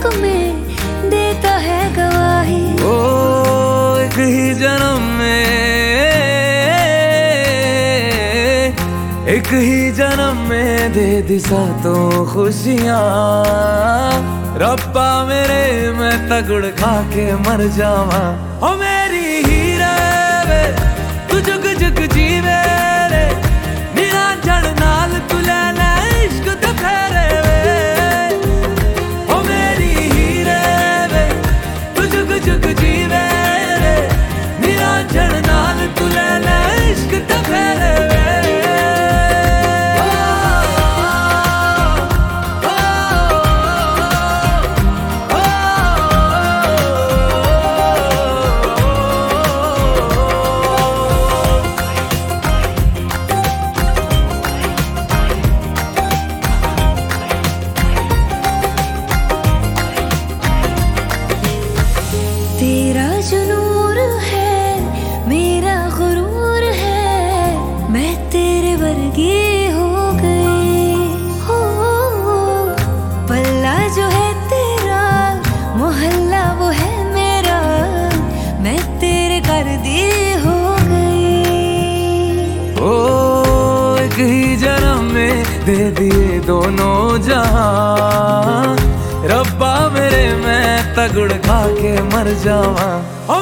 हक में देता है गवाही। ओ, एक ही जन्म में, एक ही जन्म में दे दिशा तो खुशियाँ। रब्बा मेरे, मैं तगड़ खा के मर जावा। ओ मेरी हीरे तू ही जन्म में दे दिए दोनों जहाँ रब्बा मेरे, मैं तगड़ खा के मर जावा। ओ